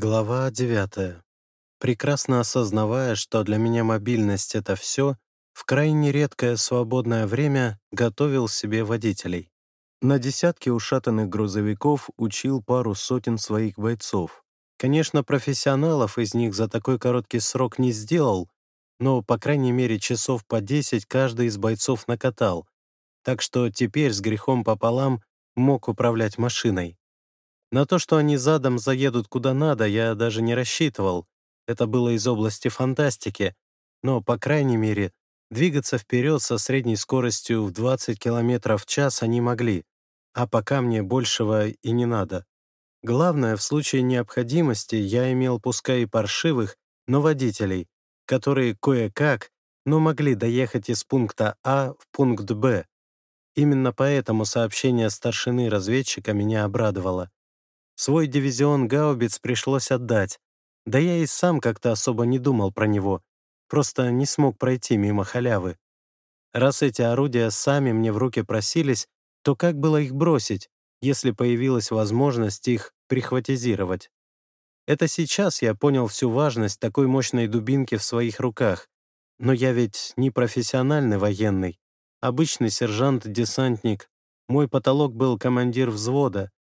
Глава 9. Прекрасно осознавая, что для меня мобильность — это все, в крайне редкое свободное время готовил себе водителей. На десятки ушатанных грузовиков учил пару сотен своих бойцов. Конечно, профессионалов из них за такой короткий срок не сделал, но, по крайней мере, часов по 10 каждый из бойцов накатал, так что теперь с грехом пополам мог управлять машиной. На то, что они задом заедут куда надо, я даже не рассчитывал. Это было из области фантастики. Но, по крайней мере, двигаться вперед со средней скоростью в 20 км в час они могли. А пока мне большего и не надо. Главное, в случае необходимости я имел пускай и паршивых, но водителей, которые кое-как, но могли доехать из пункта А в пункт Б. Именно поэтому сообщение старшины разведчика меня обрадовало. Свой дивизион гаубиц пришлось отдать. Да я и сам как-то особо не думал про него. Просто не смог пройти мимо халявы. Раз эти орудия сами мне в руки просились, то как было их бросить, если появилась возможность их прихватизировать? Это сейчас я понял всю важность такой мощной дубинки в своих руках. Но я ведь не профессиональный военный. Обычный сержант-десантник. Мой потолок был командир взвода,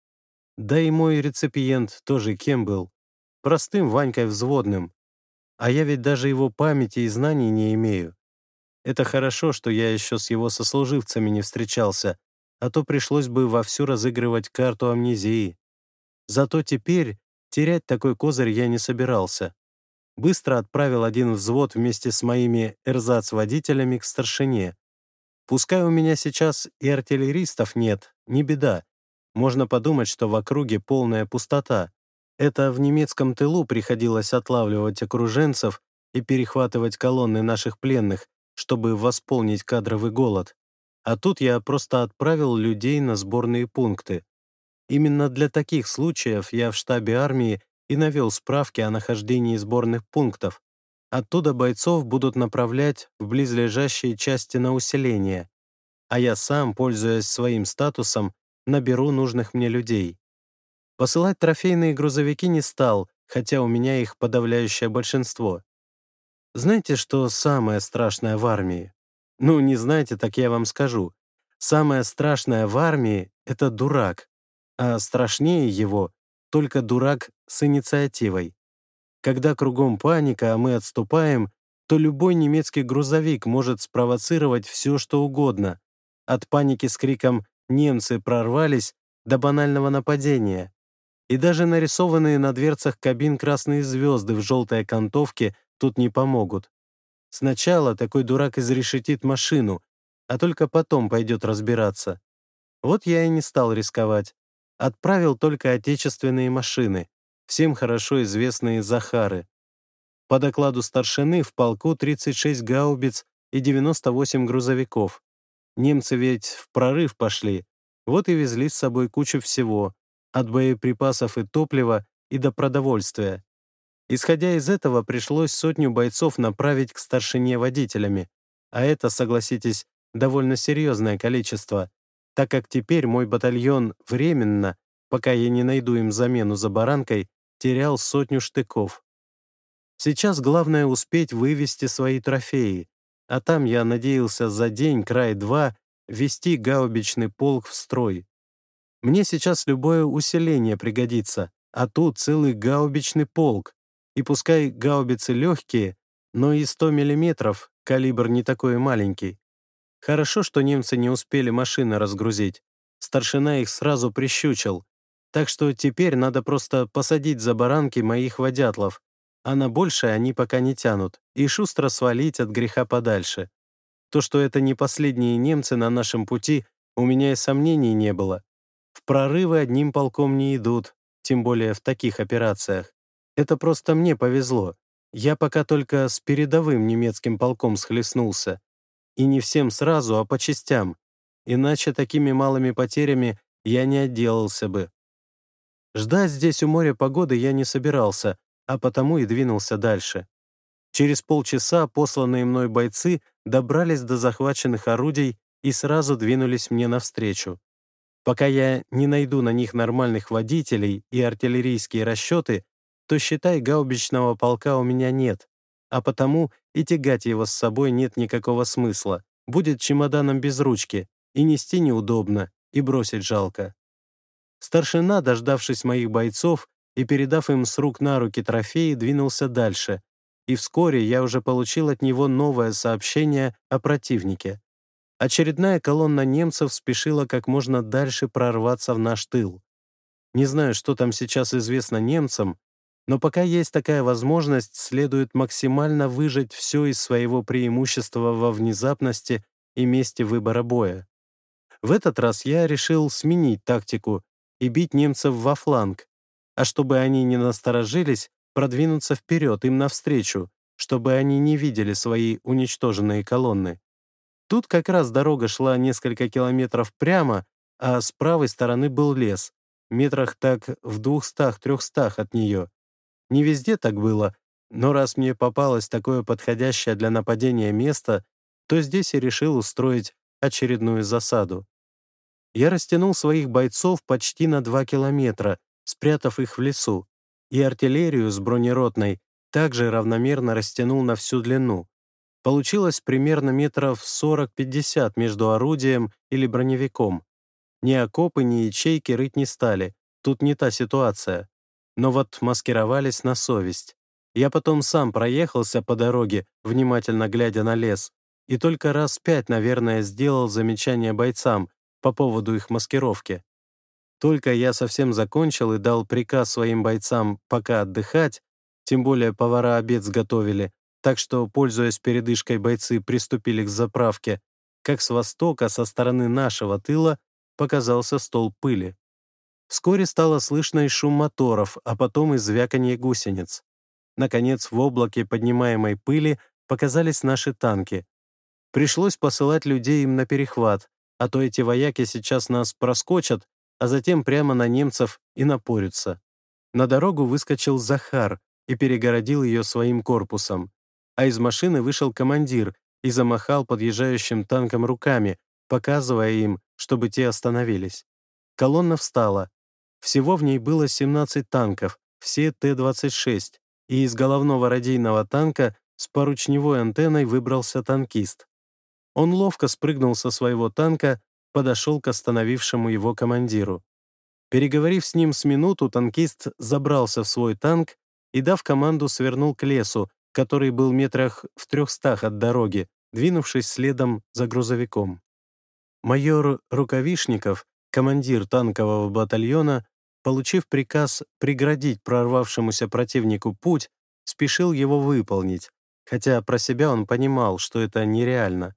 да и мой реципиент тоже кем был? Простым Ванькой взводным. А я ведь даже его памяти и знаний не имею. Это хорошо, что я еще с его сослуживцами не встречался, а то пришлось бы вовсю разыгрывать карту амнезии. Зато теперь терять такой козырь я не собирался. Быстро отправил один взвод вместе с моими эрзац-водителями к старшине. Пускай у меня сейчас и артиллеристов нет, не беда. Можно подумать, что в округе полная пустота. Это в немецком тылу приходилось отлавливать окруженцев и перехватывать колонны наших пленных, чтобы восполнить кадровый голод. А тут я просто отправил людей на сборные пункты. Именно для таких случаев я в штабе армии и навел справки о нахождении сборных пунктов. Оттуда бойцов будут направлять в близлежащие части на усиление. А я сам, пользуясь своим статусом, наберу нужных мне людей. Посылать трофейные грузовики не стал, хотя у меня их подавляющее большинство. Знаете, что самое страшное в армии? Ну, не знаете, так я вам скажу. Самое страшное в армии — это дурак, а страшнее его только дурак с инициативой. Когда кругом паника, а мы отступаем, то любой немецкий грузовик может спровоцировать все, что угодно. От паники с криком немцы прорвались до банального нападения. И даже нарисованные на дверцах кабин красные звезды в желтой окантовке тут не помогут. Сначала такой дурак изрешетит машину, а только потом пойдет разбираться. Вот я и не стал рисковать. Отправил только отечественные машины, всем хорошо известные Захары. По докладу старшины в полку 36 гаубиц и 98 грузовиков. Немцы ведь в прорыв пошли, вот и везли с собой кучу всего, от боеприпасов и топлива и до продовольствия. Исходя из этого, пришлось сотню бойцов направить к старшине водителями, а это, согласитесь, довольно серьезное количество, так как теперь мой батальон временно, пока я не найду им замену за баранкой, терял сотню штыков. Сейчас главное успеть вывести свои трофеи, а там я надеялся за день, край два, ввести гаубичный полк в строй. Мне сейчас любое усиление пригодится, а тут целый гаубичный полк. И пускай гаубицы легкие, но и 100 миллиметров, калибр не такой маленький. Хорошо, что немцы не успели машины разгрузить. Старшина их сразу прищучил. Так что теперь надо просто посадить за баранки моих водятлов, а на большее они пока не тянут, и шустро свалить от греха подальше. То, что это не последние немцы на нашем пути, у меня и сомнений не было. В прорывы одним полком не идут, тем более в таких операциях. Это просто мне повезло. Я пока только с передовым немецким полком схлестнулся. И не всем сразу, а по частям. Иначе такими малыми потерями я не отделался бы. Ждать здесь у моря погоды я не собирался, а потому и двинулся дальше. Через полчаса посланные мной бойцы добрались до захваченных орудий и сразу двинулись мне навстречу. Пока я не найду на них нормальных водителей и артиллерийские расчеты, то, считай, гаубичного полка у меня нет, а потому и тягать его с собой нет никакого смысла. Будет чемоданом без ручки, и нести неудобно, и бросить жалко. Старшина, дождавшись моих бойцов и передав им с рук на руки трофеи, двинулся дальше, и вскоре я уже получил от него новое сообщение о противнике. Очередная колонна немцев спешила как можно дальше прорваться в наш тыл. Не знаю, что там сейчас известно немцам, но пока есть такая возможность, следует максимально выжать все из своего преимущества во внезапности и месте выбора боя. В этот раз я решил сменить тактику и бить немцев во фланг, а чтобы они не насторожились, продвинуться вперед им навстречу, чтобы они не видели свои уничтоженные колонны. Тут как раз дорога шла несколько километров прямо, а с правой стороны был лес, метрах так в двухстах-трехстах от нее. Не везде так было, но раз мне попалось такое подходящее для нападения место, то здесь и решил устроить очередную засаду. Я растянул своих бойцов почти на два километра, спрятав их в лесу, и артиллерию с бронеротной также равномерно растянул на всю длину. Получилось примерно метров 40-50 между орудием или броневиком. Ни окопы, ни ячейки рыть не стали, тут не та ситуация. Но вот маскировались на совесть. Я потом сам проехался по дороге, внимательно глядя на лес, и только раз пять, наверное, сделал замечание бойцам по поводу их маскировки. Только я совсем закончил и дал приказ своим бойцам пока отдыхать, тем более повара обед сготовили, так что, пользуясь передышкой, бойцы приступили к заправке, как с востока, со стороны нашего тыла, показался стол пыли. Вскоре стало слышно и шум моторов, а потом и звяканье гусениц. Наконец, в облаке поднимаемой пыли показались наши танки. Пришлось посылать людей им на перехват, а то эти вояки сейчас нас проскочат, а затем прямо на немцев и напорются. На дорогу выскочил Захар и перегородил ее своим корпусом, а из машины вышел командир и замахал подъезжающим танком руками, показывая им, чтобы те остановились. Колонна встала. Всего в ней было 17 танков, все Т-26, и из головного радийного танка с поручневой антенной выбрался танкист. Он ловко спрыгнул со своего танка, подошел к остановившему его командиру. Переговорив с ним с минуту, танкист забрался в свой танк и, дав команду, свернул к лесу, который был метрах в трехстах от дороги, двинувшись следом за грузовиком. Майор Рукавишников, командир танкового батальона, получив приказ преградить прорвавшемуся противнику путь, спешил его выполнить, хотя про себя он понимал, что это нереально.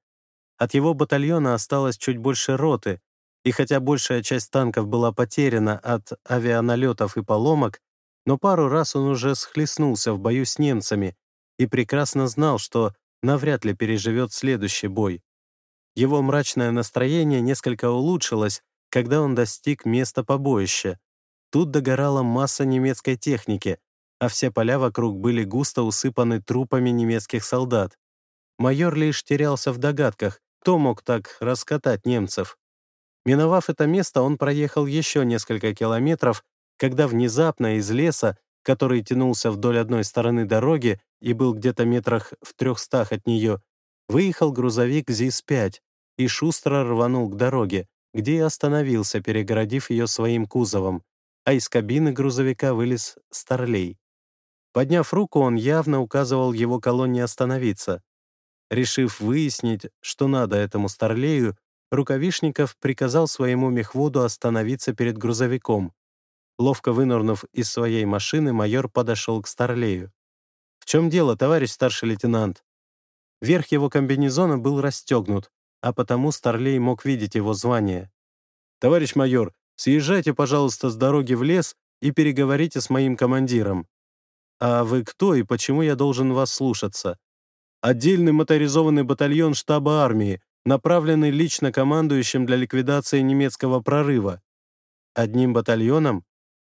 От его батальона осталось чуть больше роты, и хотя большая часть танков была потеряна от авианалетов и поломок, но пару раз он уже схлестнулся в бою с немцами и прекрасно знал, что навряд ли переживет следующий бой. Его мрачное настроение несколько улучшилось, когда он достиг места побоища. Тут догорала масса немецкой техники, а все поля вокруг были густо усыпаны трупами немецких солдат. Майор лишь терялся в догадках, кто мог так раскатать немцев? Миновав это место, он проехал еще несколько километров, когда внезапно из леса, который тянулся вдоль одной стороны дороги и был где-то метрах в трехстах от нее, выехал грузовик ЗИС-5 и шустро рванул к дороге, где и остановился, перегородив ее своим кузовом, а из кабины грузовика вылез Старлей. Подняв руку, он явно указывал его колонне остановиться. Решив выяснить, что надо этому старлею, Рукавишников приказал своему мехводу остановиться перед грузовиком. Ловко вынырнув из своей машины, майор подошел к старлею. «В чем дело, товарищ старший лейтенант?» Верх его комбинезона был расстегнут, а потому старлей мог видеть его звание. «Товарищ майор, съезжайте, пожалуйста, с дороги в лес и переговорите с моим командиром». «А вы кто и почему я должен вас слушаться?» Отдельный моторизованный батальон штаба армии, направленный лично командующим для ликвидации немецкого прорыва. Одним батальоном?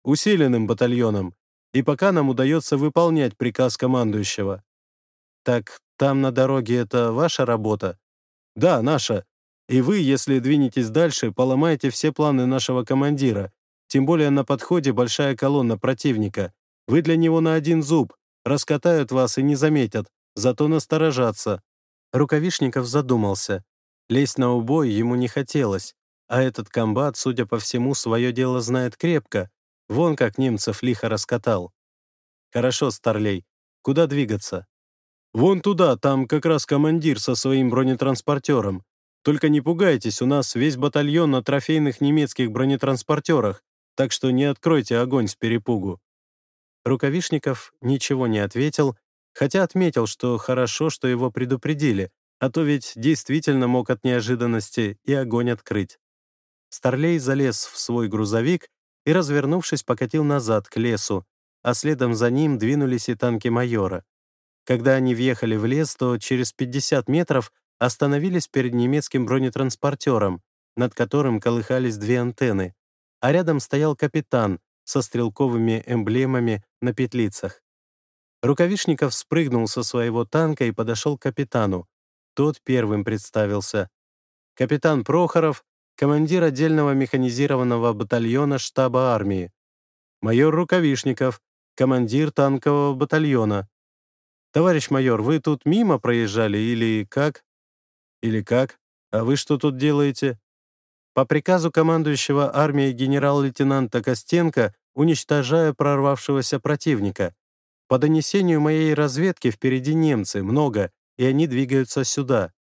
Усиленным батальоном. И пока нам удается выполнять приказ командующего. Так там на дороге это ваша работа? Да, наша. И вы, если двинетесь дальше, поломаете все планы нашего командира. Тем более на подходе большая колонна противника. Вы для него на один зуб. Раскатают вас и не заметят, зато насторожатся». Рукавишников задумался. Лезть на убой ему не хотелось, а этот комбат, судя по всему, свое дело знает крепко. Вон как немцев лихо раскатал. «Хорошо, Старлей. Куда двигаться?» «Вон туда, там как раз командир со своим бронетранспортером. Только не пугайтесь, у нас весь батальон на трофейных немецких бронетранспортерах, так что не откройте огонь с перепугу». Рукавишников ничего не ответил, хотя отметил, что хорошо, что его предупредили, а то ведь действительно мог от неожиданности и огонь открыть. Старлей залез в свой грузовик и, развернувшись, покатил назад к лесу, а следом за ним двинулись и танки майора. Когда они въехали в лес, то через 50 метров остановились перед немецким бронетранспортером, над которым колыхались две антенны, а рядом стоял капитан со стрелковыми эмблемами на петлицах. Рукавишников спрыгнул со своего танка и подошел к капитану. Тот первым представился. Капитан Прохоров, командир отдельного механизированного батальона штаба армии. Майор Рукавишников, командир танкового батальона. «Товарищ майор, вы тут мимо проезжали или как?» «Или как? А вы что тут делаете?» По приказу командующего армией генерал-лейтенанта Костенко уничтожая прорвавшегося противника. По донесению моей разведки впереди немцы, много, и они двигаются сюда.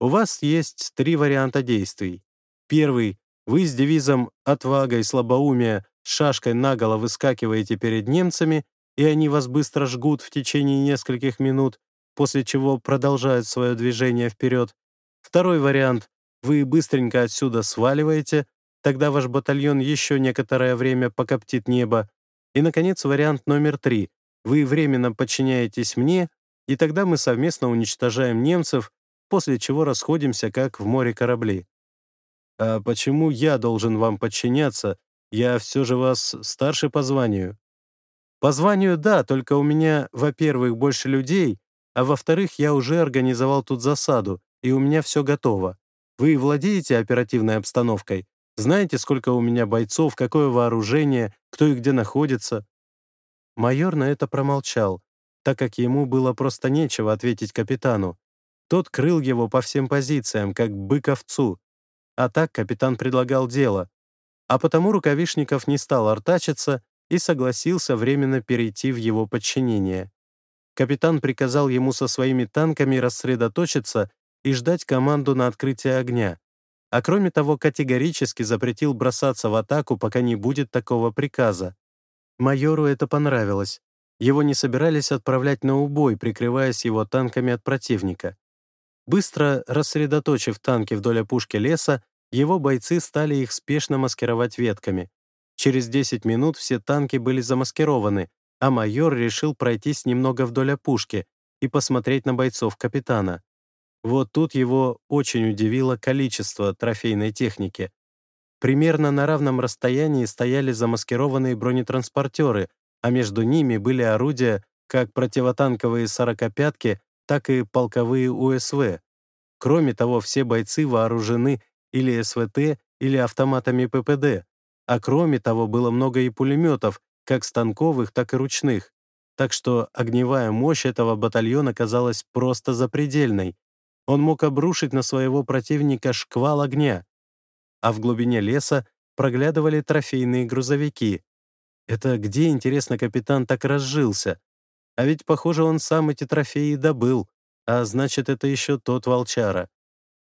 У вас есть три варианта действий. Первый. Вы с девизом «Отвага и слабоумие» с шашкой наголо выскакиваете перед немцами, и они вас быстро жгут в течение нескольких минут, после чего продолжают свое движение вперед. Второй вариант. Вы быстренько отсюда сваливаете, тогда ваш батальон еще некоторое время покоптит небо. И, наконец, вариант номер три. Вы временно подчиняетесь мне, и тогда мы совместно уничтожаем немцев, после чего расходимся, как в море корабли. А почему я должен вам подчиняться? Я все же вас старше по званию. По званию, да, только у меня, во-первых, больше людей, а во-вторых, я уже организовал тут засаду, и у меня все готово. Вы владеете оперативной обстановкой? Знаете, сколько у меня бойцов, какое вооружение, кто и где находится?» Майор на это промолчал, так как ему было просто нечего ответить капитану. Тот крыл его по всем позициям, как бык овцу. А так капитан предлагал дело. А потому Рукавишников не стал артачиться и согласился временно перейти в его подчинение. Капитан приказал ему со своими танками рассредоточиться и ждать команду на открытие огня. А кроме того, категорически запретил бросаться в атаку, пока не будет такого приказа. Майору это понравилось. Его не собирались отправлять на убой, прикрываясь его танками от противника. Быстро рассредоточив танки вдоль опушки леса, его бойцы стали их спешно маскировать ветками. Через 10 минут все танки были замаскированы, а майор решил пройтись немного вдоль опушки и посмотреть на бойцов капитана. Вот тут его очень удивило количество трофейной техники. Примерно на равном расстоянии стояли замаскированные бронетранспортеры, а между ними были орудия как противотанковые «сорокопятки», так и полковые УСВ. Кроме того, все бойцы вооружены или СВТ, или автоматами ППД. А кроме того, было много и пулеметов, как станковых, так и ручных. Так что огневая мощь этого батальона казалась просто запредельной. Он мог обрушить на своего противника шквал огня. А в глубине леса проглядывали трофейные грузовики. Это где, интересно, капитан так разжился? А ведь, похоже, он сам эти трофеи добыл, а значит, это еще тот волчара.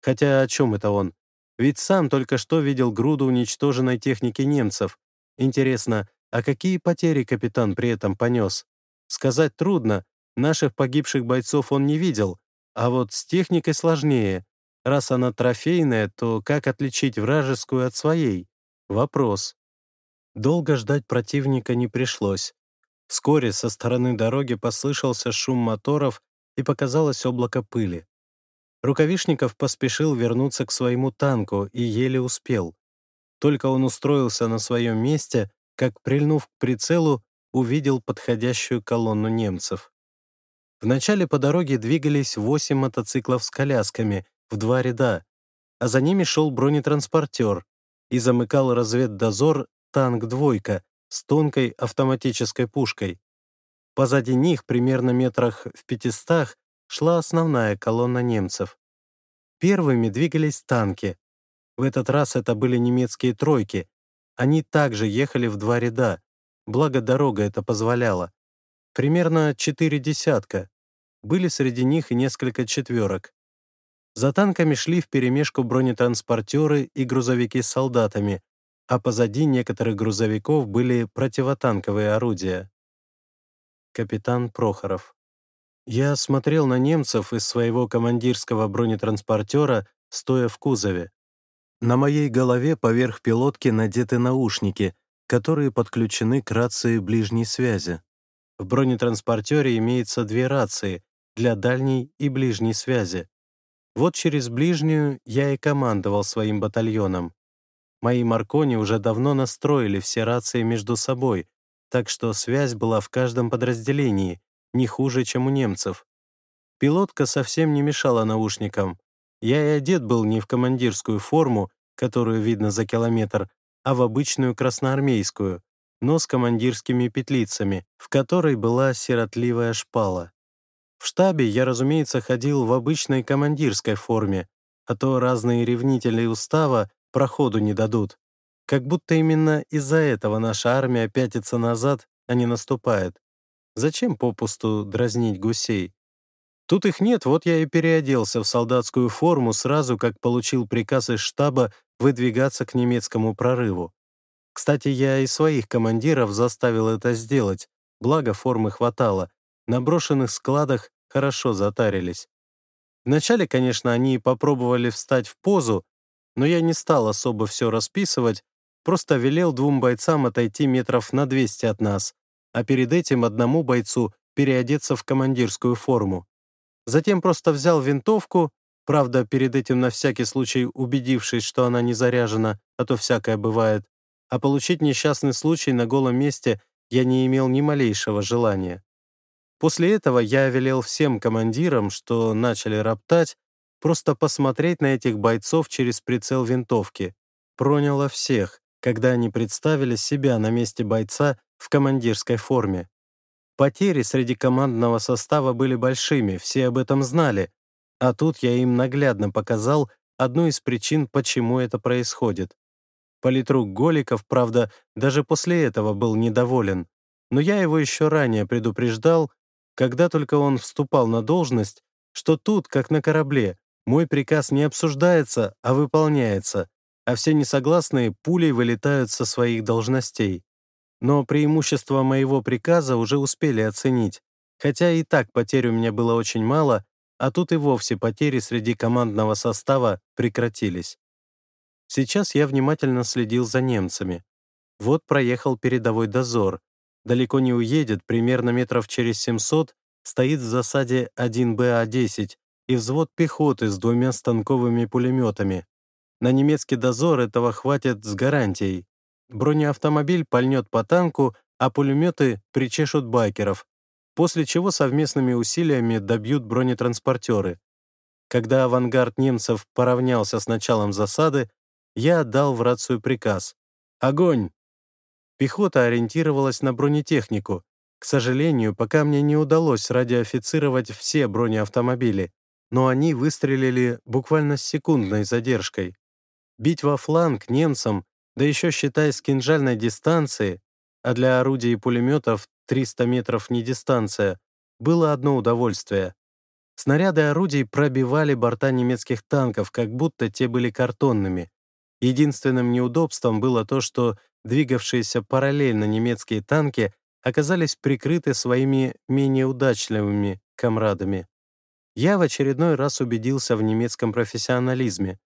Хотя о чем это он? Ведь сам только что видел груду уничтоженной техники немцев. Интересно, а какие потери капитан при этом понес? Сказать трудно, наших погибших бойцов он не видел, а вот с техникой сложнее. Раз она трофейная, то как отличить вражескую от своей? Вопрос. Долго ждать противника не пришлось. Вскоре со стороны дороги послышался шум моторов и показалось облако пыли. Рукавишников поспешил вернуться к своему танку и еле успел. Только он устроился на своем месте, как, прильнув к прицелу, увидел подходящую колонну немцев. Вначале по дороге двигались восемь мотоциклов с колясками в два ряда, а за ними шел бронетранспортер и замыкал разведдозор танк «двойка» с тонкой автоматической пушкой. Позади них, примерно метрах в пятистах, шла основная колонна немцев. Первыми двигались танки. В этот раз это были немецкие тройки. Они также ехали в два ряда, благо дорога это позволяла. Примерно четыре десятка. Были среди них и несколько четверок. За танками шли вперемешку бронетранспортеры и грузовики с солдатами, а позади некоторых грузовиков были противотанковые орудия. Капитан Прохоров. Я смотрел на немцев из своего командирского бронетранспортера, стоя в кузове. На моей голове поверх пилотки надеты наушники, которые подключены к рации ближней связи. В бронетранспортере имеется две рации для дальней и ближней связи. Вот через ближнюю я и командовал своим батальоном. Мои Маркони уже давно настроили все рации между собой, так что связь была в каждом подразделении, не хуже, чем у немцев. Пилотка совсем не мешала наушникам. Я и одет был не в командирскую форму, которую видно за километр, а в обычную красноармейскую, но с командирскими петлицами, в которой была сиротливая шпала. В штабе я, разумеется, ходил в обычной командирской форме, а то разные ревнители устава проходу не дадут. Как будто именно из-за этого наша армия пятится назад, а не наступает. Зачем попусту дразнить гусей? Тут их нет, вот я и переоделся в солдатскую форму сразу, как получил приказ из штаба выдвигаться к немецкому прорыву. Кстати, я и своих командиров заставил это сделать, благо формы хватало, на брошенных складах хорошо затарились. Вначале, конечно, они попробовали встать в позу, но я не стал особо все расписывать, просто велел двум бойцам отойти метров на 200 от нас, а перед этим одному бойцу переодеться в командирскую форму. Затем просто взял винтовку, правда, перед этим на всякий случай убедившись, что она не заряжена, а то всякое бывает, а получить несчастный случай на голом месте я не имел ни малейшего желания. После этого я велел всем командирам, что начали роптать, просто посмотреть на этих бойцов через прицел винтовки. Проняло всех, когда они представили себя на месте бойца в командирской форме. Потери среди командного состава были большими, все об этом знали, а тут я им наглядно показал одну из причин, почему это происходит. Политрук Голиков, правда, даже после этого был недоволен, но я его еще ранее предупреждал, когда только он вступал на должность, что тут, как на корабле, мой приказ не обсуждается, а выполняется, а все несогласные пулей вылетают со своих должностей. Но преимущество моего приказа уже успели оценить, хотя и так потерь у меня было очень мало, а тут и вовсе потери среди командного состава прекратились. Сейчас я внимательно следил за немцами. Вот проехал передовой дозор, далеко не уедет, примерно метров через 700, стоит в засаде 1БА-10 и взвод пехоты с двумя станковыми пулеметами. На немецкий дозор этого хватит с гарантией. Бронеавтомобиль пальнет по танку, а пулеметы причешут байкеров, после чего совместными усилиями добьют бронетранспортеры. Когда авангард немцев поравнялся с началом засады, я отдал в рацию приказ. «Огонь!» Пехота ориентировалась на бронетехнику. К сожалению, пока мне не удалось радиоофицировать все бронеавтомобили, но они выстрелили буквально с секундной задержкой. Бить во фланг немцам, да еще считай с кинжальной дистанции, а для орудий и пулеметов 300 метров не дистанция, было одно удовольствие. Снаряды орудий пробивали борта немецких танков, как будто те были картонными. Единственным неудобством было то, что двигавшиеся параллельно немецкие танки оказались прикрыты своими менее удачливыми комрадами. Я в очередной раз убедился в немецком профессионализме.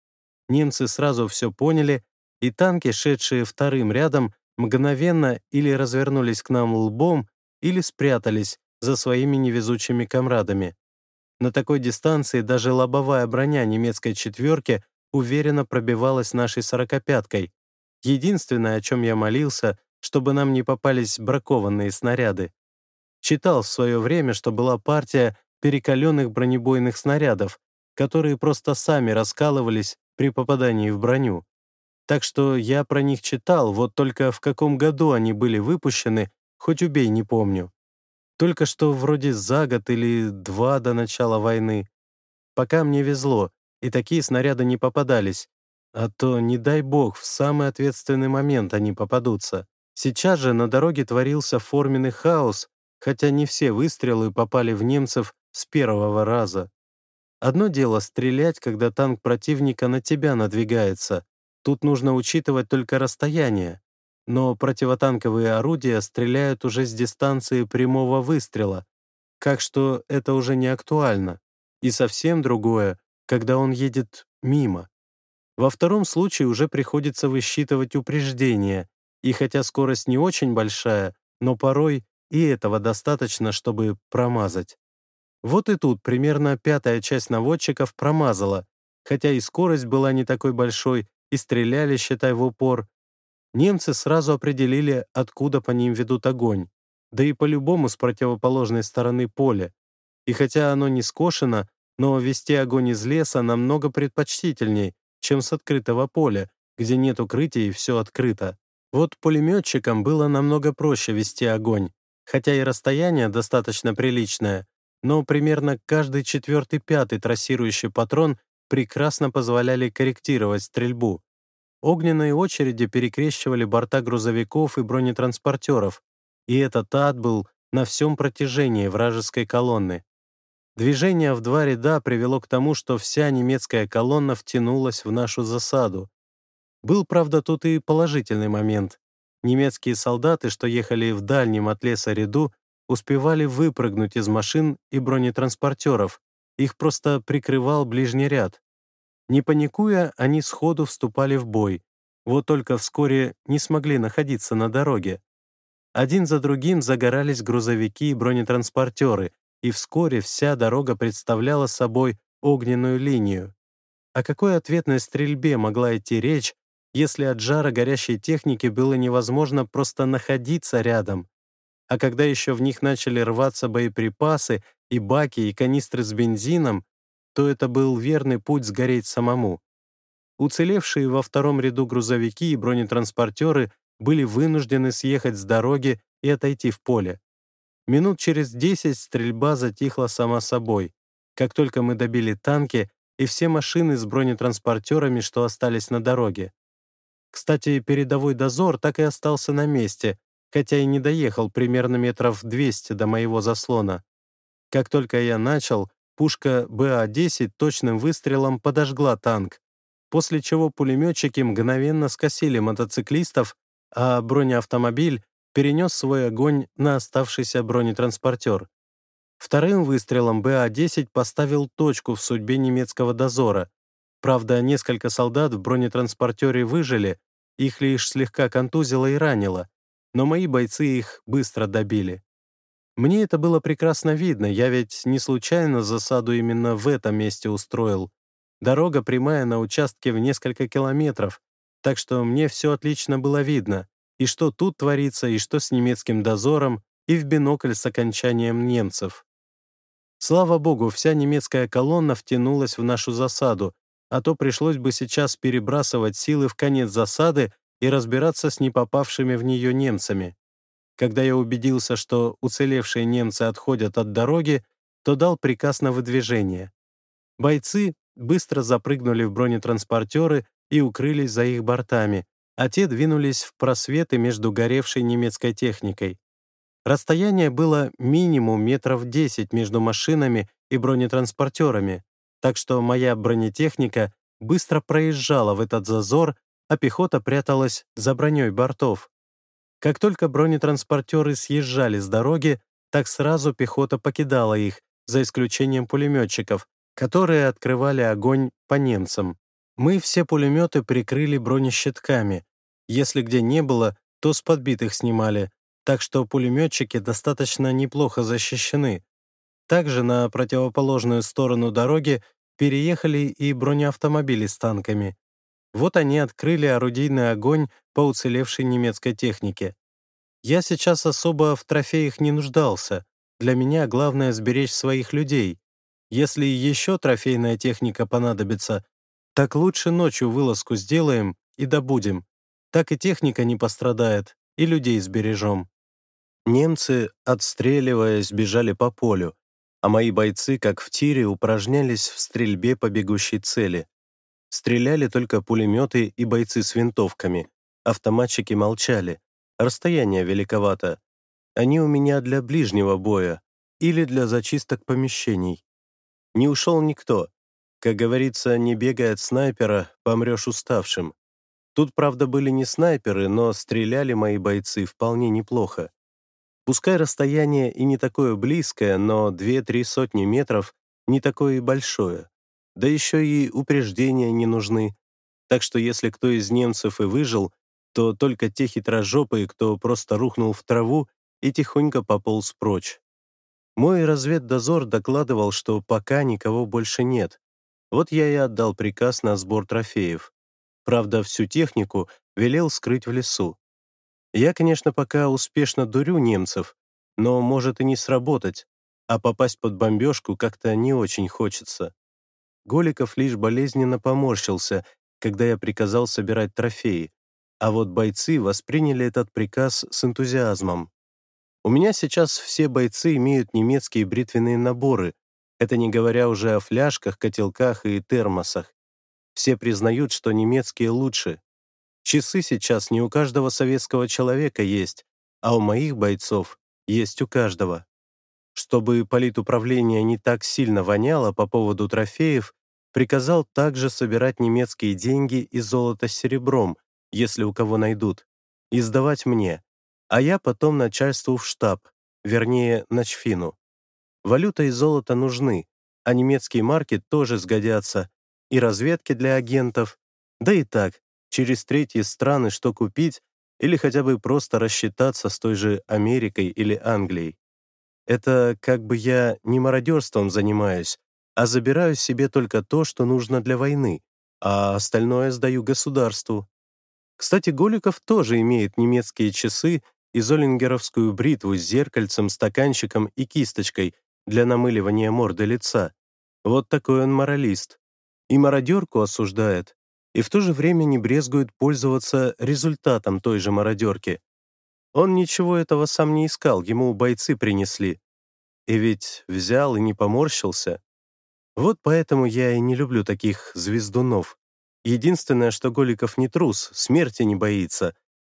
Немцы сразу все поняли, и танки, шедшие вторым рядом, мгновенно или развернулись к нам лбом, или спрятались за своими невезучими комрадами. На такой дистанции даже лобовая броня немецкой четверки уверенно пробивалась нашей сорокопяткой, Единственное, о чем я молился, чтобы нам не попались бракованные снаряды. Читал в свое время, что была партия перекаленных бронебойных снарядов, которые просто сами раскалывались при попадании в броню. Так что я про них читал, вот только в каком году они были выпущены, хоть убей, не помню. Только что вроде за год или два до начала войны. Пока мне везло, и такие снаряды не попадались. А то, не дай бог, в самый ответственный момент они попадутся. Сейчас же на дороге творился форменный хаос, хотя не все выстрелы попали в немцев с первого раза. Одно дело стрелять, когда танк противника на тебя надвигается. Тут нужно учитывать только расстояние. Но противотанковые орудия стреляют уже с дистанции прямого выстрела, так что это уже не актуально. И совсем другое, когда он едет мимо. Во втором случае уже приходится высчитывать упреждения, и хотя скорость не очень большая, но порой и этого достаточно, чтобы промазать. Вот и тут примерно пятая часть наводчиков промазала, хотя и скорость была не такой большой, и стреляли, считай, в упор. Немцы сразу определили, откуда по ним ведут огонь, да и по-любому с противоположной стороны поля. И хотя оно не скошено, но вести огонь из леса намного предпочтительней, чем с открытого поля, где нет укрытия и все открыто. Вот пулеметчикам было намного проще вести огонь, хотя и расстояние достаточно приличное, но примерно каждый четвертый-пятый трассирующий патрон прекрасно позволяли корректировать стрельбу. Огненные очереди перекрещивали борта грузовиков и бронетранспортеров, и этот ад был на всем протяжении вражеской колонны. Движение в два ряда привело к тому, что вся немецкая колонна втянулась в нашу засаду. Был, правда, тут и положительный момент. Немецкие солдаты, что ехали в дальнем от леса ряду, успевали выпрыгнуть из машин и бронетранспортеров, их просто прикрывал ближний ряд. Не паникуя, они сходу вступали в бой, вот только вскоре не смогли находиться на дороге. Один за другим загорались грузовики и бронетранспортеры, и вскоре вся дорога представляла собой огненную линию. О какой ответной стрельбе могла идти речь, если от жара горящей техники было невозможно просто находиться рядом? А когда еще в них начали рваться боеприпасы и баки, и канистры с бензином, то это был верный путь сгореть самому. Уцелевшие во втором ряду грузовики и бронетранспортеры были вынуждены съехать с дороги и отойти в поле. Минут через десять стрельба затихла сама собой. Как только мы добили танки и все машины с бронетранспортерами, что остались на дороге. Кстати, передовой дозор так и остался на месте, хотя и не доехал примерно метров 200 до моего заслона. Как только я начал, пушка БА-10 точным выстрелом подожгла танк, после чего пулеметчики мгновенно скосили мотоциклистов, а бронеавтомобиль перенес свой огонь на оставшийся бронетранспортер. Вторым выстрелом БА-10 поставил точку в судьбе немецкого дозора. Правда, несколько солдат в бронетранспортере выжили, их лишь слегка контузило и ранило, но мои бойцы их быстро добили. Мне это было прекрасно видно, я ведь не случайно засаду именно в этом месте устроил. Дорога прямая на участке в несколько километров, так что мне все отлично было видно, и что тут творится, и что с немецким дозором, и в бинокль с окончанием немцев. Слава богу, вся немецкая колонна втянулась в нашу засаду, а то пришлось бы сейчас перебрасывать силы в конец засады и разбираться с непопавшими в нее немцами. Когда я убедился, что уцелевшие немцы отходят от дороги, то дал приказ на выдвижение. Бойцы быстро запрыгнули в бронетранспортеры и укрылись за их бортами, а те двинулись в просветы между горевшей немецкой техникой. Расстояние было минимум метров 10 между машинами и бронетранспортерами, так что моя бронетехника быстро проезжала в этот зазор а пехота пряталась за броней бортов. Как только бронетранспортеры съезжали с дороги, так сразу пехота покидала их, за исключением пулеметчиков, которые открывали огонь по немцам. Мы все пулеметы прикрыли бронещитками. Если где не было, то с подбитых снимали, так что пулеметчики достаточно неплохо защищены. Также на противоположную сторону дороги переехали и бронеавтомобили с танками. Вот они открыли орудийный огонь по уцелевшей немецкой технике. Я сейчас особо в трофеях не нуждался. Для меня главное сберечь своих людей. Если еще трофейная техника понадобится, так лучше ночью вылазку сделаем и добудем. Так и техника не пострадает, и людей сбережем. Немцы, отстреливаясь, бежали по полю, а мои бойцы, как в тире, упражнялись в стрельбе по бегущей цели. Стреляли только пулеметы и бойцы с винтовками. Автоматчики молчали. Расстояние великовато. Они у меня для ближнего боя или для зачисток помещений. Не ушел никто. Как говорится, не бегая от снайпера, помрешь уставшим. Тут, правда, были не снайперы, но стреляли мои бойцы вполне неплохо. Пускай расстояние и не такое близкое, но 2-3 сотни метров не такое и большое. Да еще и упреждения не нужны. Так что если кто из немцев и выжил, то только те хитрожопые, кто просто рухнул в траву и тихонько пополз прочь. Мой разведдозор докладывал, что пока никого больше нет. Вот я и отдал приказ на сбор трофеев. Правда, всю технику велел скрыть в лесу. Я, конечно, пока успешно дурю немцев, но может и не сработать, а попасть под бомбежку как-то не очень хочется. Голиков лишь болезненно поморщился, когда я приказал собирать трофеи, а вот бойцы восприняли этот приказ с энтузиазмом. У меня сейчас все бойцы имеют немецкие бритвенные наборы, это не говоря уже о фляжках, котелках и термосах. Все признают, что немецкие лучше, Часы сейчас не у каждого советского человека есть, а у моих бойцов есть у каждого. Чтобы политуправление не так сильно воняло по поводу трофеев, приказал также собирать немецкие деньги и золото с серебром, если у кого найдут, и сдавать мне, а я потом начальству в штаб, вернее, начфину. Валюта и золото нужны, а немецкие марки тоже сгодятся, и разведки для агентов, да и так, через третьи страны что купить или хотя бы просто рассчитаться с той же Америкой или Англией. Это как бы я не мародерством занимаюсь, а забираю себе только то, что нужно для войны, а остальное сдаю государству. Кстати, Голиков тоже имеет немецкие часы и золингеровскую бритву с зеркальцем, стаканчиком и кисточкой для намыливания морды лица. Вот такой он моралист. И мародерку осуждает, и в то же время не брезгует пользоваться результатом той же мародерки. Он ничего этого сам не искал, ему бойцы принесли. И ведь взял и не поморщился. Вот поэтому я и не люблю таких звездунов. Единственное, что Голиков не трус, смерти не боится.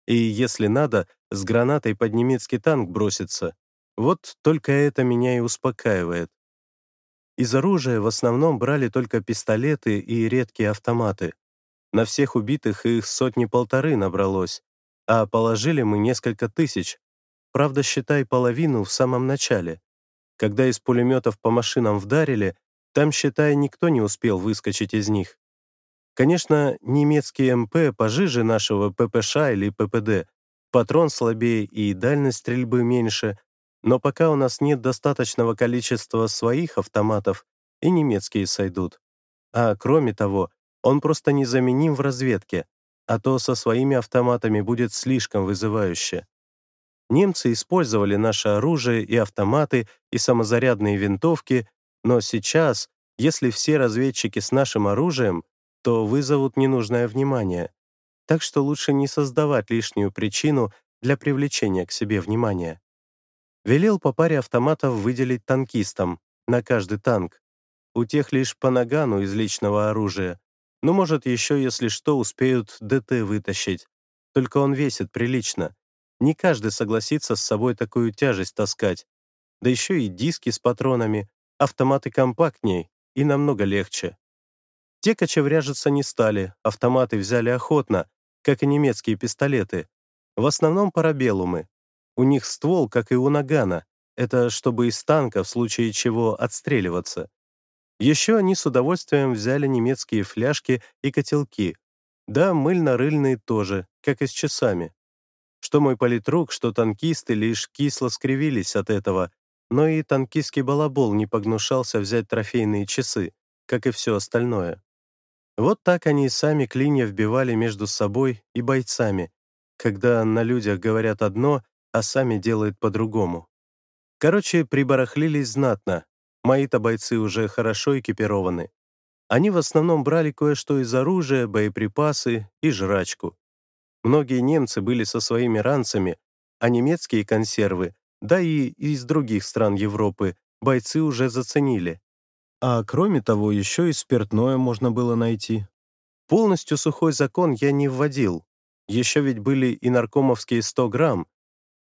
И, если надо, с гранатой под немецкий танк бросится. Вот только это меня и успокаивает. Из оружия в основном брали только пистолеты и редкие автоматы. На всех убитых их сотни-полторы набралось, а положили мы несколько тысяч. Правда, считай половину в самом начале. Когда из пулеметов по машинам вдарили, там, считай, никто не успел выскочить из них. Конечно, немецкий МП пожиже нашего ППШ или ППД, патрон слабее и дальность стрельбы меньше, но пока у нас нет достаточного количества своих автоматов, и немецкие сойдут. А кроме того, он просто незаменим в разведке, а то со своими автоматами будет слишком вызывающе. Немцы использовали наше оружие и автоматы, и самозарядные винтовки, но сейчас, если все разведчики с нашим оружием, то вызовут ненужное внимание. Так что лучше не создавать лишнюю причину для привлечения к себе внимания. Велел по паре автоматов выделить танкистам, на каждый танк. У тех лишь по нагану из личного оружия, ну, может, еще, если что, успеют ДТ вытащить. Только он весит прилично. Не каждый согласится с собой такую тяжесть таскать. Да еще и диски с патронами, автоматы компактней и намного легче. Те кочевряжиться не стали, автоматы взяли охотно, как и немецкие пистолеты. В основном парабеллумы. У них ствол, как и у нагана. Это чтобы из танка в случае чего отстреливаться. Еще они с удовольствием взяли немецкие фляжки и котелки. Да, мыльно-рыльные тоже, как и с часами. Что мой политрук, что танкисты лишь кисло скривились от этого, но и танкистский балабол не погнушался взять трофейные часы, как и все остальное. Вот так они и сами клинья вбивали между собой и бойцами, когда на людях говорят одно, а сами делают по-другому. Короче, прибарахлились знатно, Мои-то бойцы уже хорошо экипированы. Они в основном брали кое-что из оружия, боеприпасы и жрачку. Многие немцы были со своими ранцами, а немецкие консервы да и из других стран Европы бойцы уже заценили. А кроме того, еще и спиртное можно было найти. Полностью сухой закон я не вводил. Еще ведь были и наркомовские 100 грамм.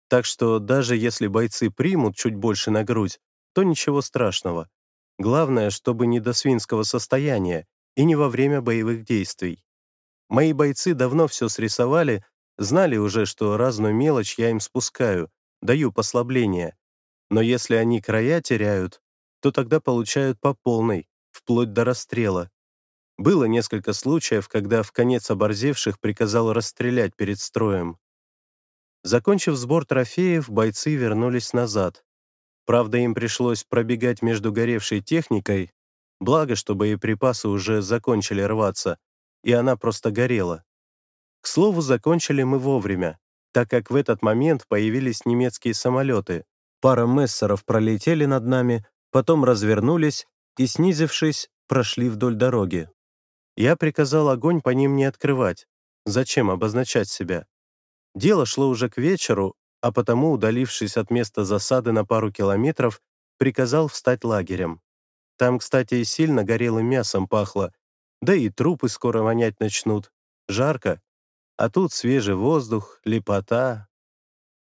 Так что даже если бойцы примут чуть больше на грудь, то ничего страшного. Главное, чтобы не до свинского состояния и не во время боевых действий. Мои бойцы давно все срисовали, знали уже, что разную мелочь я им спускаю, даю послабление. Но если они края теряют, то тогда получают по полной, вплоть до расстрела. Было несколько случаев, когда в конец оборзевших приказал расстрелять перед строем. Закончив сбор трофеев, бойцы вернулись назад. Правда, им пришлось пробегать между горевшей техникой, благо, что боеприпасы уже закончили рваться, и она просто горела. К слову, закончили мы вовремя, так как в этот момент появились немецкие самолеты. Пара мессеров пролетели над нами, потом развернулись и, снизившись, прошли вдоль дороги. Я приказал огонь по ним не открывать. Зачем обозначать себя? Дело шло уже к вечеру, а потому, удалившись от места засады на пару километров, приказал встать лагерем. Там, кстати, и сильно горелым мясом пахло, да и трупы скоро вонять начнут. Жарко. А тут свежий воздух, лепота.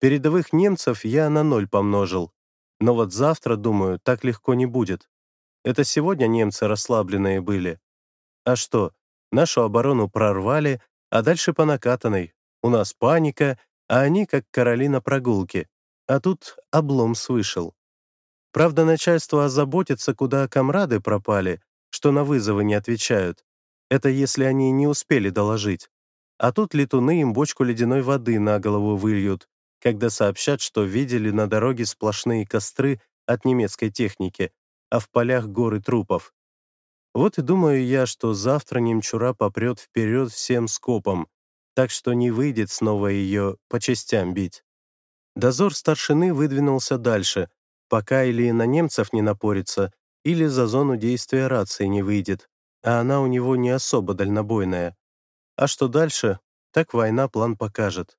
Передовых немцев я на ноль помножил. Но вот завтра, думаю, так легко не будет. Это сегодня немцы расслабленные были. А что, нашу оборону прорвали, а дальше по накатанной. У нас паника, а они как короли на прогулке. А тут облом свышел. Правда, начальство озаботится, куда комрады пропали, что на вызовы не отвечают. Это если они не успели доложить. А тут летуны им бочку ледяной воды на голову выльют, когда сообщат, что видели на дороге сплошные костры от немецкой техники, а в полях горы трупов. Вот и думаю я, что завтра немчура попрет вперед всем скопом, так что не выйдет снова ее по частям бить. Дозор старшины выдвинулся дальше, пока или на немцев не напорится, или за зону действия рации не выйдет, а она у него не особо дальнобойная. А что дальше, так война план покажет.